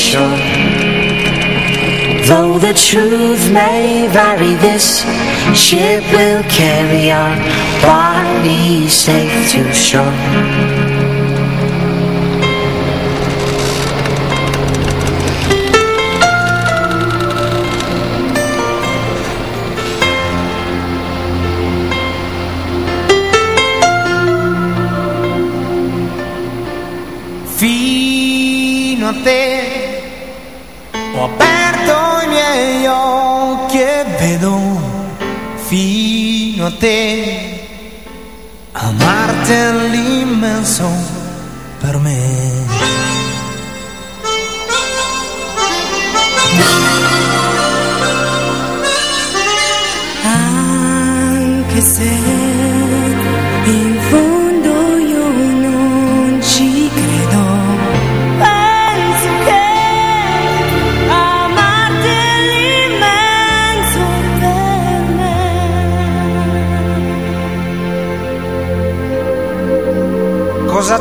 shore Though the truth may vary This ship will carry our bodies safe to shore. Fino a te i miei occhi e vedo fino a te amarti l'immenso per me.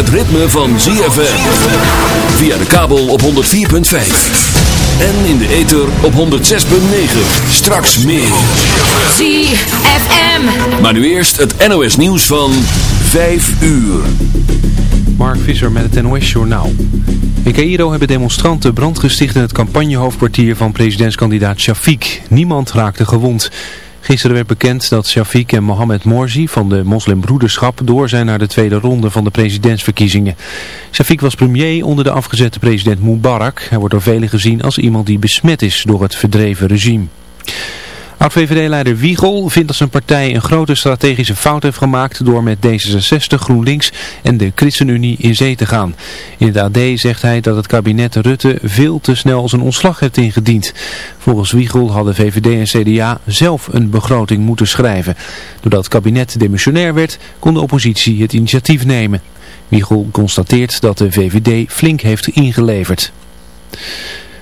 het ritme van ZFM. Via de kabel op 104.5. En in de ether op 106.9. Straks meer. ZFM. Maar nu eerst het NOS nieuws van 5 uur. Mark Visser met het NOS Journaal. In Cairo hebben demonstranten brand gesticht in het campagnehoofdkwartier van presidentskandidaat Shafiq. Niemand raakte gewond. Gisteren werd bekend dat Shafiq en Mohamed Morsi van de moslimbroederschap door zijn naar de tweede ronde van de presidentsverkiezingen. Shafiq was premier onder de afgezette president Mubarak. Hij wordt door velen gezien als iemand die besmet is door het verdreven regime. Oud-VVD-leider Wiegel vindt dat zijn partij een grote strategische fout heeft gemaakt door met D66, GroenLinks en de ChristenUnie in zee te gaan. In het AD zegt hij dat het kabinet Rutte veel te snel zijn ontslag heeft ingediend. Volgens Wiegel hadden VVD en CDA zelf een begroting moeten schrijven. Doordat het kabinet demissionair werd, kon de oppositie het initiatief nemen. Wiegel constateert dat de VVD flink heeft ingeleverd.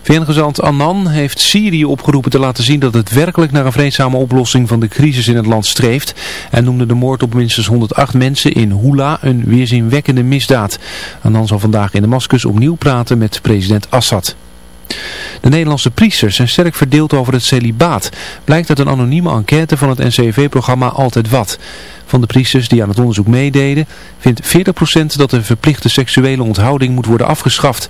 VN-gezant Annan heeft Syrië opgeroepen te laten zien dat het werkelijk naar een vreedzame oplossing van de crisis in het land streeft. En noemde de moord op minstens 108 mensen in Hula een weerzinwekkende misdaad. Annan zal vandaag in Damascus opnieuw praten met president Assad. De Nederlandse priesters zijn sterk verdeeld over het celibaat. Blijkt uit een anonieme enquête van het NCV-programma Altijd Wat. Van de priesters die aan het onderzoek meededen, vindt 40% dat de verplichte seksuele onthouding moet worden afgeschaft.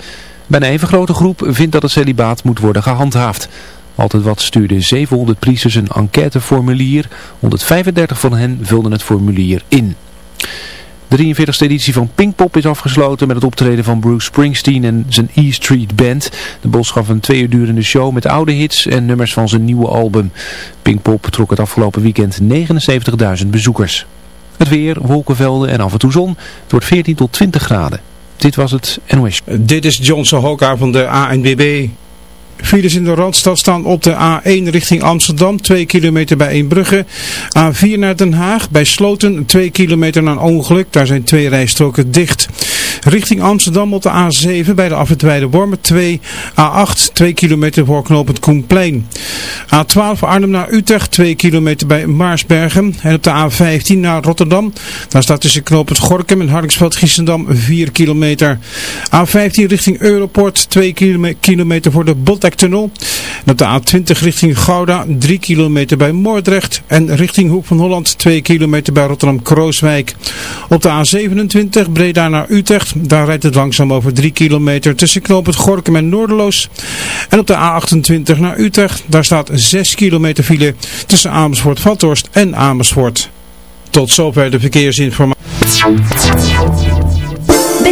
Bij een even grote groep vindt dat het celibaat moet worden gehandhaafd. Altijd wat stuurde 700 priesters een enquêteformulier. 135 van hen vulden het formulier in. De 43e editie van Pinkpop is afgesloten met het optreden van Bruce Springsteen en zijn E Street Band. De Bos gaf een twee uur durende show met oude hits en nummers van zijn nieuwe album. Pinkpop trok het afgelopen weekend 79.000 bezoekers. Het weer, wolkenvelden en af en toe zon. Het wordt 14 tot 20 graden. Dit was het NOS. Dit is Johnson Hoka van de ANBB. Files in de Randstad staan op de A1 richting Amsterdam, 2 kilometer bij Eembrugge. A4 naar Den Haag, bij Sloten, 2 kilometer na een ongeluk. Daar zijn twee rijstroken dicht. Richting Amsterdam op de A7 bij de afwitwijde Wormen 2. A8, 2 kilometer voor knooppunt Koenplein. A12 Arnhem naar Utrecht, 2 kilometer bij Maarsbergen. En op de A15 naar Rotterdam. Daar staat tussen knooppunt Gorkum en Hardingsveld-Giessendam 4 kilometer. A15 richting Europort, 2 kilometer voor de Botlektunnel. En op de A20 richting Gouda, 3 kilometer bij Moordrecht. En richting Hoek van Holland, 2 kilometer bij Rotterdam-Krooswijk. Op de A27 Breda naar Utrecht. Daar rijdt het langzaam over 3 kilometer tussen knooppunt Gorkum en Noorderloos. En op de A28 naar Utrecht. Daar staat 6 kilometer file tussen Amersfoort-Vathorst en Amersfoort. Tot zover de verkeersinformatie.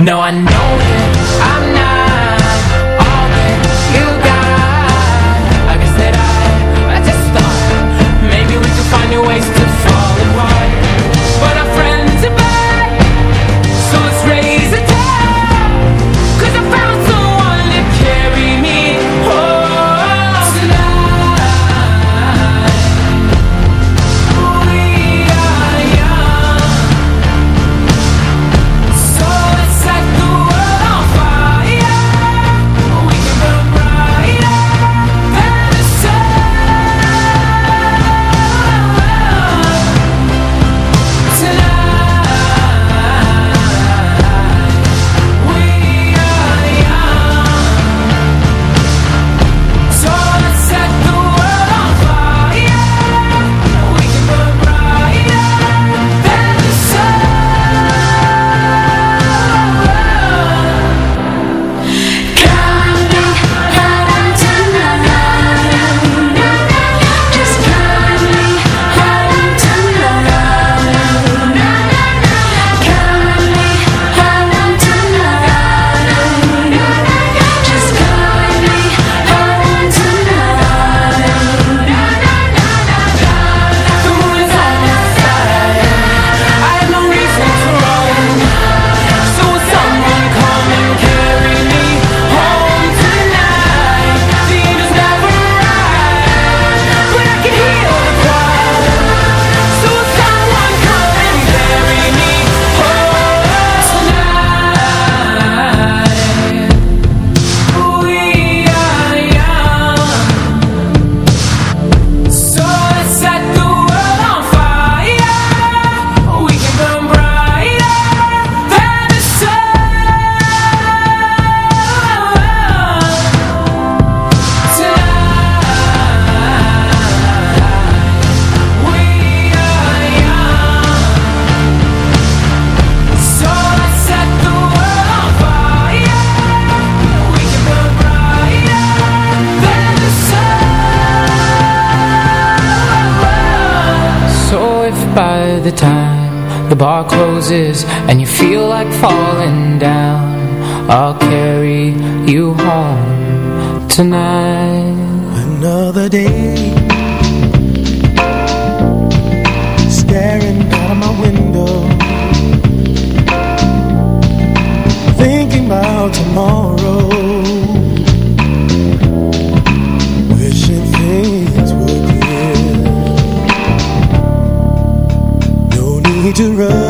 No, I know. you home tonight. Another day. Staring out of my window. Thinking about tomorrow. Wishing things were clear No need to run.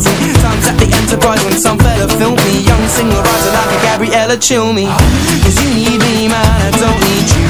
meditating Times at the Enterprise when some fella filmed me. Young singer rising like a Gabriella Cilmi. Cause you need me man, I don't need you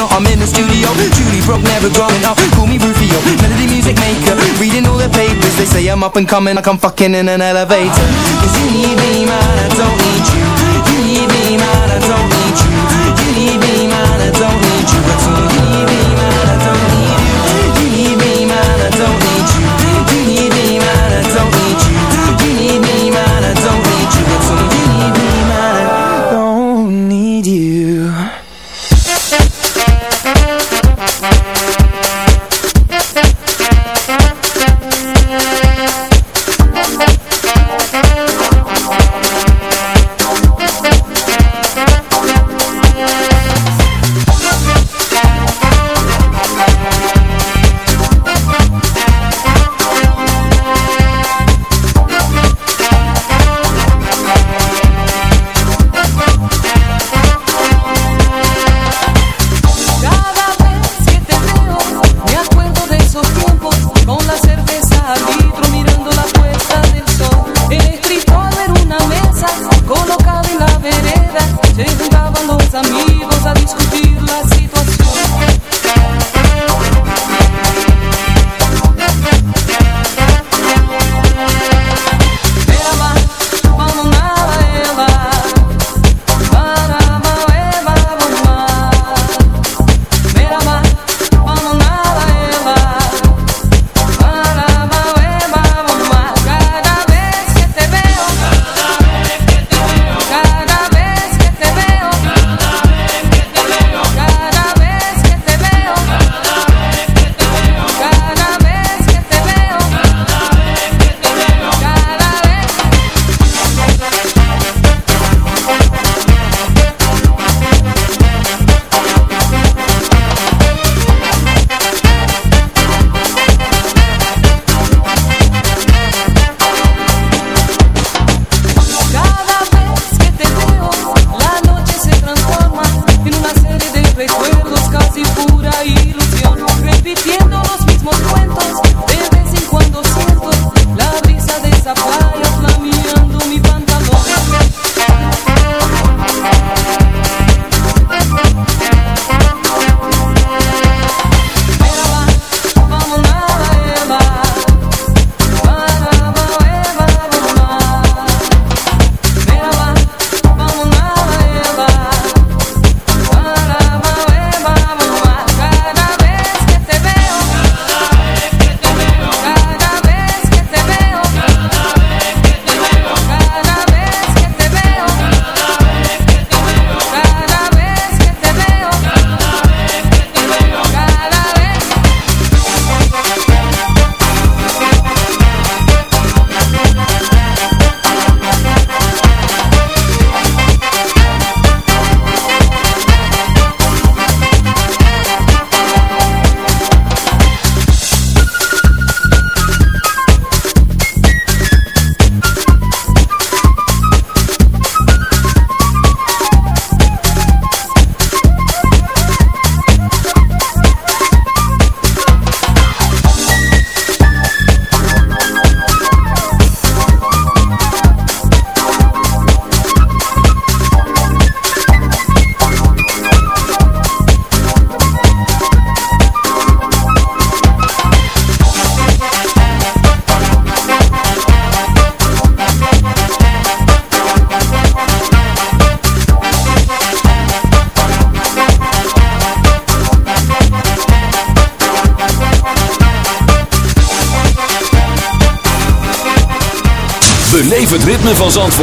I'm I'm in the studio. Judy Brock never growing up. Call me Rufio Melody music maker. Reading all the papers They say I'm up and coming. Like I'm fucking in an elevator. Cause you need me man I don't need you. You need me man I don't need you. You need me